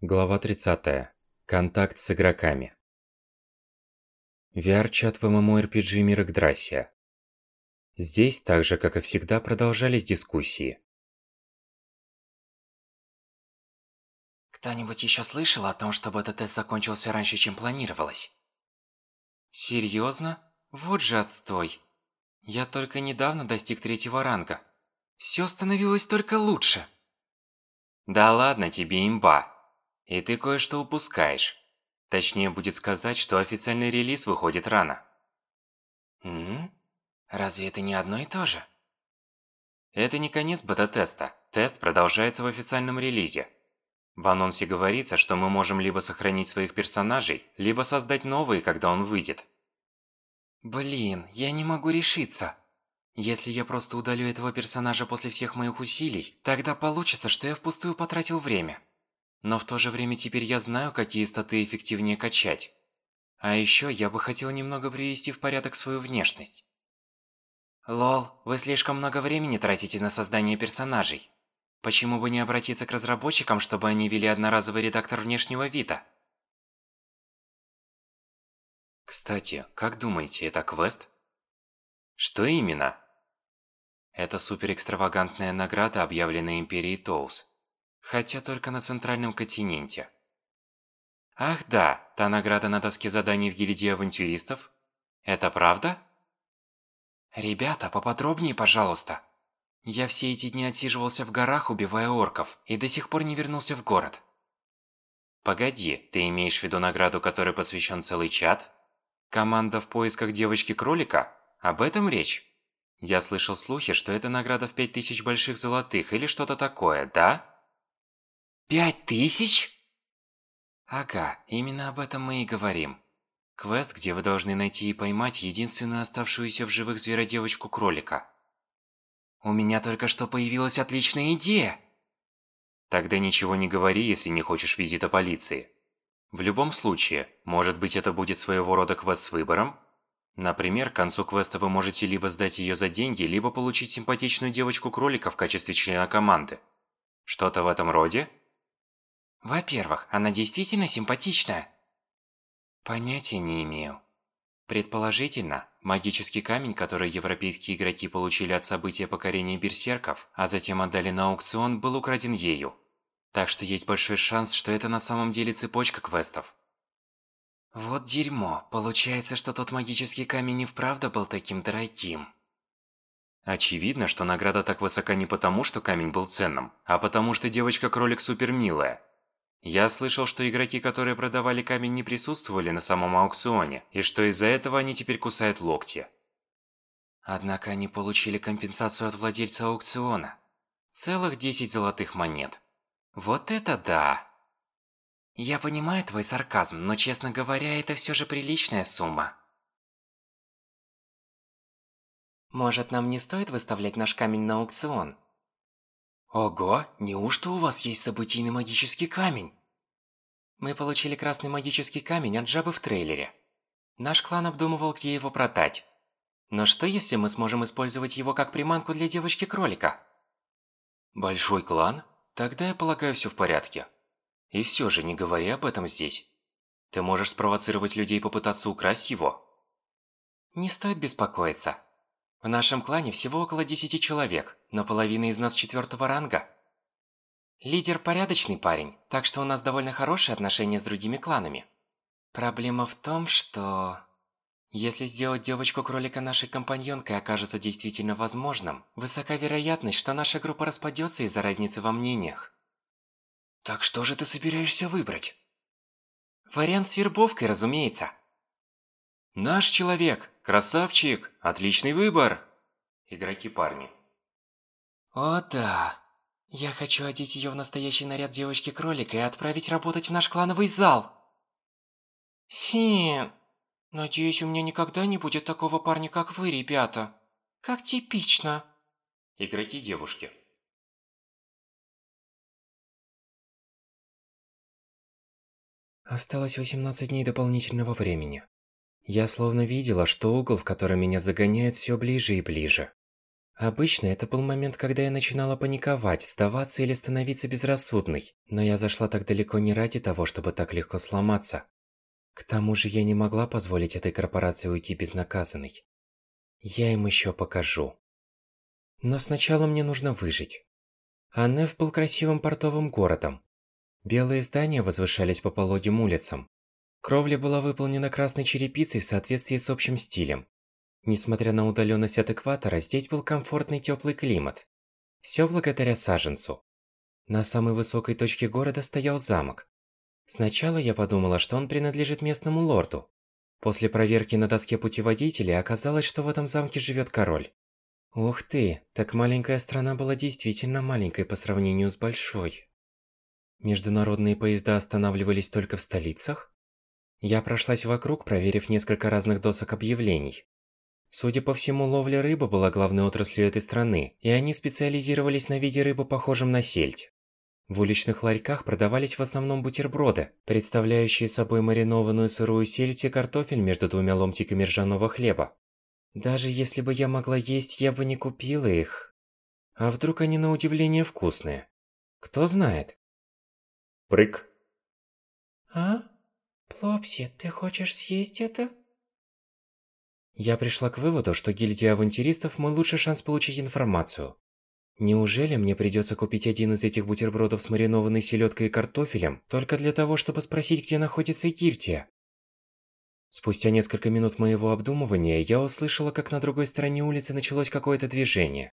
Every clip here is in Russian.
Глава 30. Контакт с игроками. VR-чат в MMORPG мир Игдрасия. Здесь, так же как и всегда, продолжались дискуссии. Кто-нибудь еще слышал о том, чтобы этот тест закончился раньше, чем планировалось? Серьезно? Вот же отстой. Я только недавно достиг третьего ранга. Все становилось только лучше. Да ладно тебе, имба. И ты кое-что упускаешь. Точнее будет сказать, что официальный релиз выходит рано. М? Разве это не одно и то же? Это не конец бета-теста. Тест продолжается в официальном релизе. В анонсе говорится, что мы можем либо сохранить своих персонажей, либо создать новые, когда он выйдет. Блин, я не могу решиться. Если я просто удалю этого персонажа после всех моих усилий, тогда получится, что я впустую потратил время. Но в то же время теперь я знаю, какие статы эффективнее качать. А еще я бы хотел немного привести в порядок свою внешность. Лол, вы слишком много времени тратите на создание персонажей. Почему бы не обратиться к разработчикам, чтобы они ввели одноразовый редактор внешнего вида? Кстати, как думаете, это квест? Что именно? Это суперэкстравагантная награда, объявленная Империей Тоус. Хотя только на центральном континенте. Ах да, та награда на доске заданий в гильдии авантюристов? Это правда? Ребята, поподробнее, пожалуйста. Я все эти дни отсиживался в горах, убивая орков, и до сих пор не вернулся в город. Погоди, ты имеешь в виду награду, которой посвящен целый чат? Команда в поисках девочки-кролика? Об этом речь? Я слышал слухи, что это награда в 5000 больших золотых или что-то такое, да? Пять тысяч? Ага, именно об этом мы и говорим. Квест, где вы должны найти и поймать единственную оставшуюся в живых зверодевочку-кролика. У меня только что появилась отличная идея! Тогда ничего не говори, если не хочешь визита полиции. В любом случае, может быть это будет своего рода квест с выбором? Например, к концу квеста вы можете либо сдать ее за деньги, либо получить симпатичную девочку-кролика в качестве члена команды. Что-то в этом роде? Во-первых, она действительно симпатичная. Понятия не имею. Предположительно, магический камень, который европейские игроки получили от события покорения берсерков, а затем отдали на аукцион, был украден ею. Так что есть большой шанс, что это на самом деле цепочка квестов. Вот дерьмо. Получается, что тот магический камень и вправду был таким дорогим. Очевидно, что награда так высока не потому, что камень был ценным, а потому что девочка-кролик супер милая. Я слышал, что игроки, которые продавали камень, не присутствовали на самом аукционе, и что из-за этого они теперь кусают локти. Однако они получили компенсацию от владельца аукциона. Целых 10 золотых монет. Вот это да! Я понимаю твой сарказм, но, честно говоря, это все же приличная сумма. Может, нам не стоит выставлять наш камень на аукцион? Ого, неужто у вас есть событийный магический камень? Мы получили красный магический камень от жабы в трейлере. Наш клан обдумывал, где его продать. Но что если мы сможем использовать его как приманку для девочки-кролика? Большой клан? Тогда я полагаю, все в порядке. И все же, не говори об этом здесь. Ты можешь спровоцировать людей попытаться украсть его. Не стоит беспокоиться. В нашем клане всего около 10 человек, но половина из нас четвертого ранга. Лидер порядочный парень, так что у нас довольно хорошие отношения с другими кланами. Проблема в том, что... Если сделать девочку-кролика нашей компаньонкой окажется действительно возможным, высока вероятность, что наша группа распадется из-за разницы во мнениях. Так что же ты собираешься выбрать? Вариант с вербовкой, разумеется. Наш человек, красавчик, отличный выбор. Игроки-парни. О да. Я хочу одеть ее в настоящий наряд девочки-кролика и отправить работать в наш клановый зал. Фин. Надеюсь, у меня никогда не будет такого парня, как вы, ребята. Как типично. Игроки-девушки. Осталось 18 дней дополнительного времени. Я словно видела, что угол, в который меня загоняет, все ближе и ближе. Обычно это был момент, когда я начинала паниковать, сдаваться или становиться безрассудной, но я зашла так далеко не ради того, чтобы так легко сломаться. К тому же я не могла позволить этой корпорации уйти безнаказанной. Я им еще покажу. Но сначала мне нужно выжить. Аннеф был красивым портовым городом. Белые здания возвышались по пологим улицам. Кровля была выполнена красной черепицей в соответствии с общим стилем. Несмотря на удаленность от экватора, здесь был комфортный теплый климат. Все благодаря саженцу. На самой высокой точке города стоял замок. Сначала я подумала, что он принадлежит местному лорду. После проверки на доске путеводителя оказалось, что в этом замке живет король. Ух ты, так маленькая страна была действительно маленькой по сравнению с большой. Международные поезда останавливались только в столицах? Я прошлась вокруг, проверив несколько разных досок объявлений. Судя по всему, ловля рыбы была главной отраслью этой страны, и они специализировались на виде рыбы, похожем на сельдь. В уличных ларьках продавались в основном бутерброды, представляющие собой маринованную сырую сельдь и картофель между двумя ломтиками ржаного хлеба. Даже если бы я могла есть, я бы не купила их. А вдруг они на удивление вкусные? Кто знает? Прыг. А? Плопси, ты хочешь съесть это? Я пришла к выводу, что гильдия авантюристов – мой лучший шанс получить информацию. Неужели мне придется купить один из этих бутербродов с маринованной селедкой и картофелем, только для того, чтобы спросить, где находится гильдия? Спустя несколько минут моего обдумывания, я услышала, как на другой стороне улицы началось какое-то движение.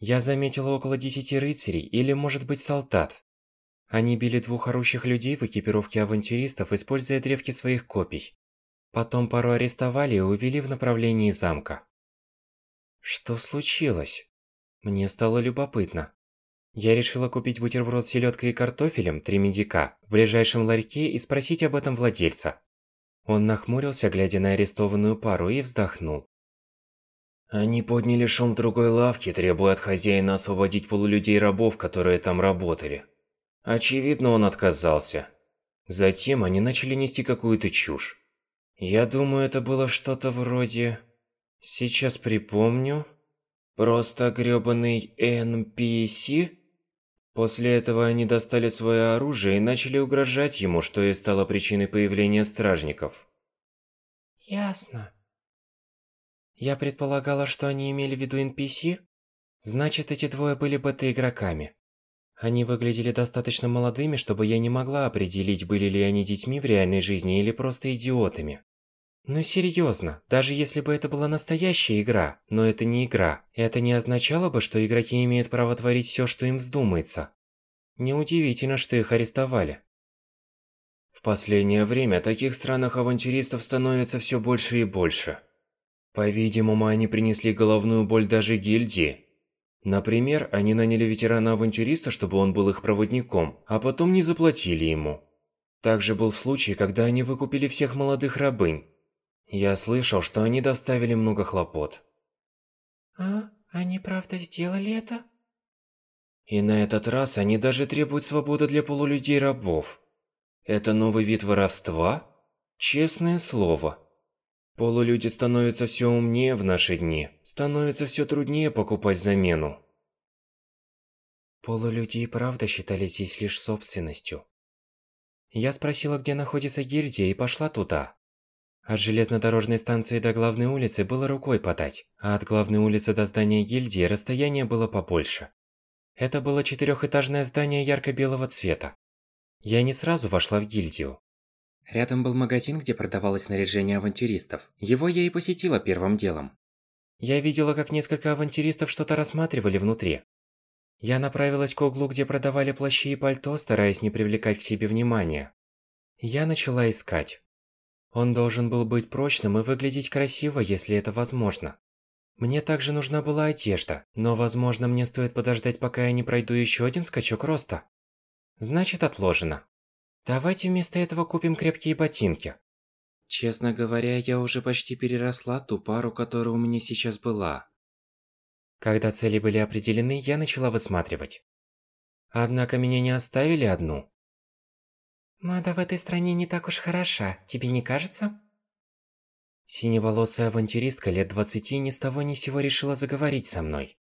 Я заметила около десяти рыцарей, или, может быть, солдат. Они били двух орущих людей в экипировке авантюристов, используя древки своих копий. Потом пару арестовали и увели в направлении замка. Что случилось? Мне стало любопытно. Я решила купить бутерброд с селедкой и картофелем, три медика, в ближайшем ларьке и спросить об этом владельца. Он нахмурился, глядя на арестованную пару, и вздохнул. Они подняли шум другой лавке, требуя от хозяина освободить полулюдей-рабов, которые там работали. Очевидно, он отказался. Затем они начали нести какую-то чушь. Я думаю, это было что-то вроде... Сейчас припомню. Просто грёбаный NPC? После этого они достали свое оружие и начали угрожать ему, что и стало причиной появления стражников. Ясно. Я предполагала, что они имели в виду NPC? Значит, эти двое были бета-игроками. Они выглядели достаточно молодыми, чтобы я не могла определить, были ли они детьми в реальной жизни или просто идиотами. Но серьезно, даже если бы это была настоящая игра, но это не игра, это не означало бы, что игроки имеют право творить все, что им вздумается. Неудивительно, что их арестовали. В последнее время таких странных авантюристов становится все больше и больше. По-видимому, они принесли головную боль даже гильдии. Например, они наняли ветерана-авантюриста, чтобы он был их проводником, а потом не заплатили ему. Также был случай, когда они выкупили всех молодых рабынь. Я слышал, что они доставили много хлопот. А? Они правда сделали это? И на этот раз они даже требуют свободы для полулюдей-рабов. Это новый вид воровства? Честное слово. Полулюди становятся все умнее в наши дни. Становится все труднее покупать замену. Полулюди и правда считали здесь лишь собственностью. Я спросила, где находится гильдия, и пошла туда. От железнодорожной станции до главной улицы было рукой подать, а от главной улицы до здания гильдии расстояние было побольше. Это было четырехэтажное здание ярко-белого цвета. Я не сразу вошла в гильдию. Рядом был магазин, где продавалось снаряжение авантюристов. Его я и посетила первым делом. Я видела, как несколько авантюристов что-то рассматривали внутри. Я направилась к углу, где продавали плащи и пальто, стараясь не привлекать к себе внимания. Я начала искать. Он должен был быть прочным и выглядеть красиво, если это возможно. Мне также нужна была одежда, но, возможно, мне стоит подождать, пока я не пройду еще один скачок роста. Значит, отложено. Давайте вместо этого купим крепкие ботинки. Честно говоря, я уже почти переросла ту пару, которая у меня сейчас была. Когда цели были определены, я начала высматривать. Однако меня не оставили одну. Мода в этой стране не так уж хороша, тебе не кажется? Синеволосая авантюристка лет двадцати ни с того ни сего решила заговорить со мной.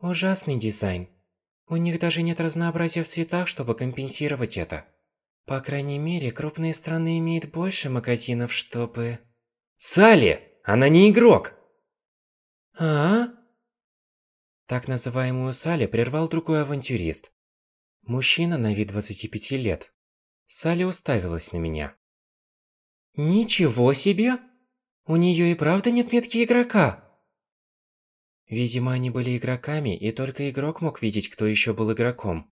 Ужасный дизайн. У них даже нет разнообразия в цветах, чтобы компенсировать это. По крайней мере, крупные страны имеют больше магазинов, чтобы... Салли! Она не игрок! А? Так называемую Салли прервал другой авантюрист. Мужчина на вид 25 лет. Салли уставилась на меня. Ничего себе! У нее и правда нет метки игрока. Видимо, они были игроками, и только игрок мог видеть, кто еще был игроком.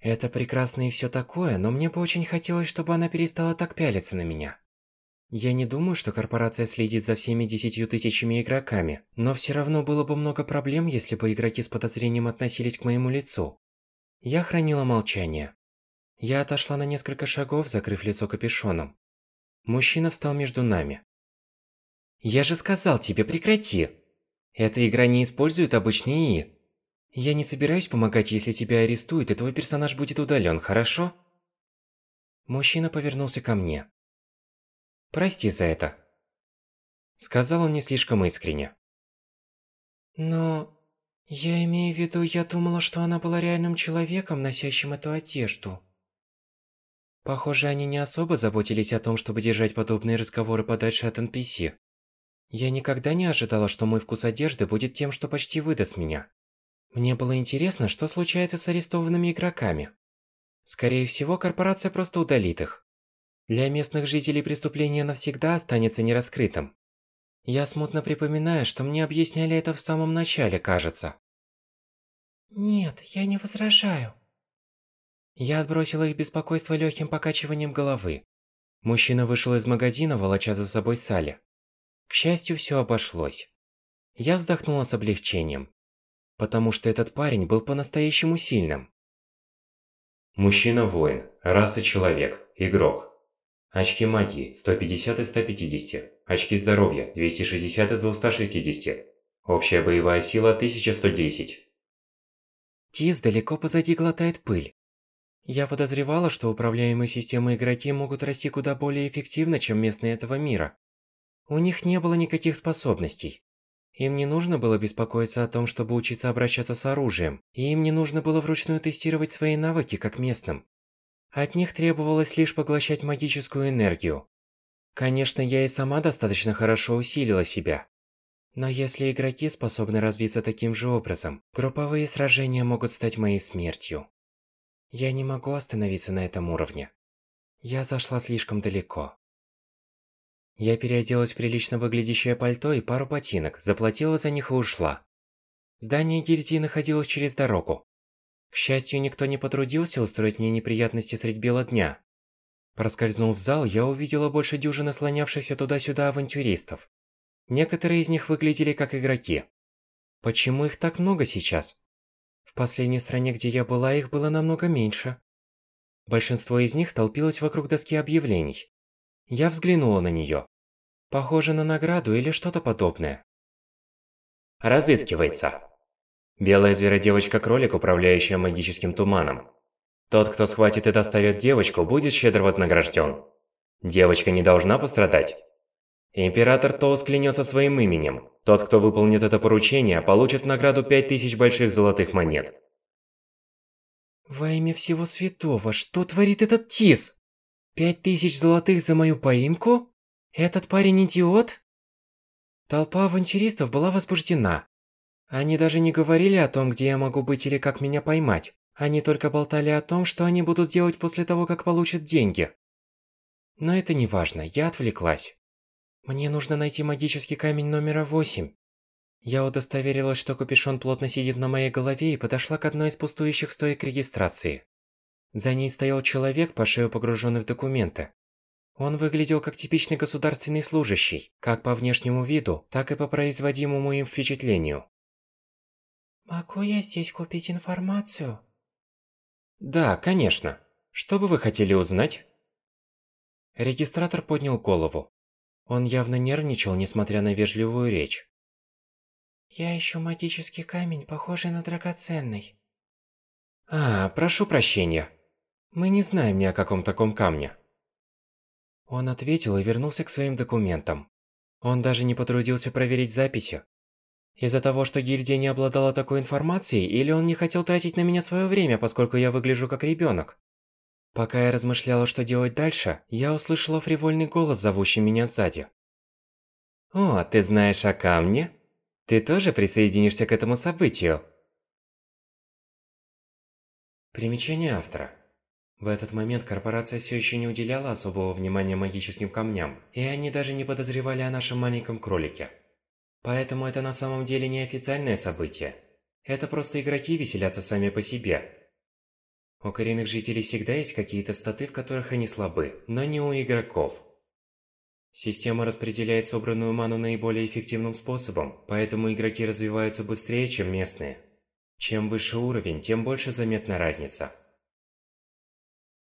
Это прекрасно и все такое, но мне бы очень хотелось, чтобы она перестала так пялиться на меня. Я не думаю, что корпорация следит за всеми десятью тысячами игроками, но все равно было бы много проблем, если бы игроки с подозрением относились к моему лицу. Я хранила молчание. Я отошла на несколько шагов, закрыв лицо капюшоном. Мужчина встал между нами. «Я же сказал тебе, прекрати! Эта игра не использует обычные ИИ. Я не собираюсь помогать, если тебя арестуют, и твой персонаж будет удален, хорошо?» Мужчина повернулся ко мне. Прости за это. Сказал он не слишком искренне. Но... Я имею в виду, я думала, что она была реальным человеком, носящим эту одежду. Похоже, они не особо заботились о том, чтобы держать подобные разговоры подальше от NPC. Я никогда не ожидала, что мой вкус одежды будет тем, что почти выдаст меня. Мне было интересно, что случается с арестованными игроками. Скорее всего, корпорация просто удалит их. Для местных жителей преступление навсегда останется нераскрытым. Я смутно припоминаю, что мне объясняли это в самом начале, кажется. Нет, я не возражаю. Я отбросила их беспокойство легким покачиванием головы. Мужчина вышел из магазина, волоча за собой Салли. К счастью, все обошлось. Я вздохнула с облегчением. Потому что этот парень был по-настоящему сильным. Мужчина-воин, раса человек, игрок, Очки магии 150 из 150. Очки здоровья 260 из 260. Общая боевая сила 1110. Тис далеко позади глотает пыль. Я подозревала, что управляемые системы игроки могут расти куда более эффективно, чем местные этого мира. У них не было никаких способностей. Им не нужно было беспокоиться о том, чтобы учиться обращаться с оружием, и им не нужно было вручную тестировать свои навыки, как местным. От них требовалось лишь поглощать магическую энергию. Конечно, я и сама достаточно хорошо усилила себя. Но если игроки способны развиться таким же образом, групповые сражения могут стать моей смертью. Я не могу остановиться на этом уровне. Я зашла слишком далеко. Я переоделась в прилично выглядящее пальто и пару ботинок, заплатила за них и ушла. Здание гильдии находилось через дорогу. К счастью, никто не потрудился устроить мне неприятности средь бела дня. Проскользнув в зал, я увидела больше дюжины слонявшихся туда-сюда авантюристов. Некоторые из них выглядели как игроки. Почему их так много сейчас? В последней стране, где я была, их было намного меньше. Большинство из них столпилось вокруг доски объявлений. Я взглянула на нее. Похоже на награду или что-то подобное. Разыскивается. Белая зверодевочка-кролик, управляющая магическим туманом. Тот, кто схватит и доставит девочку, будет щедро вознагражден. Девочка не должна пострадать. Император Тоус клянется своим именем. Тот, кто выполнит это поручение, получит награду 5000 больших золотых монет. Во имя всего святого, что творит этот Тис? Пять тысяч золотых за мою поимку? Этот парень идиот? Толпа авантюристов была возбуждена. Они даже не говорили о том, где я могу быть или как меня поймать. Они только болтали о том, что они будут делать после того, как получат деньги. Но это не важно, я отвлеклась. Мне нужно найти магический камень номера 8. Я удостоверилась, что капюшон плотно сидит на моей голове и подошла к одной из пустующих стоек регистрации. За ней стоял человек, по шею погруженный в документы. Он выглядел как типичный государственный служащий, как по внешнему виду, так и по производимому им впечатлению. Могу я здесь купить информацию? Да, конечно. Что бы вы хотели узнать? Регистратор поднял голову. Он явно нервничал, несмотря на вежливую речь. Я ищу магический камень, похожий на драгоценный. А, прошу прощения. Мы не знаем ни о каком таком камне. Он ответил и вернулся к своим документам. Он даже не потрудился проверить записи. Из-за того, что гильдия не обладала такой информацией, или он не хотел тратить на меня свое время, поскольку я выгляжу как ребенок? Пока я размышляла, что делать дальше, я услышала фривольный голос, зовущий меня сзади. «О, ты знаешь о камне? Ты тоже присоединишься к этому событию?» Примечание автора. В этот момент корпорация все еще не уделяла особого внимания магическим камням, и они даже не подозревали о нашем маленьком кролике. Поэтому это на самом деле не официальное событие. Это просто игроки веселятся сами по себе. У коренных жителей всегда есть какие-то статы, в которых они слабы, но не у игроков. Система распределяет собранную ману наиболее эффективным способом, поэтому игроки развиваются быстрее, чем местные. Чем выше уровень, тем больше заметна разница.